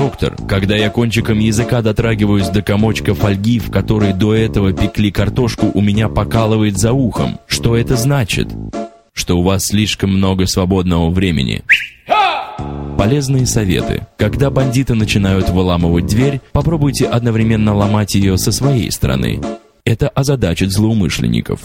«Доктор, когда я кончиком языка дотрагиваюсь до комочка фольги, в которой до этого пекли картошку, у меня покалывает за ухом. Что это значит?» «Что у вас слишком много свободного времени». Полезные советы. Когда бандиты начинают выламывать дверь, попробуйте одновременно ломать ее со своей стороны. Это озадачит злоумышленников.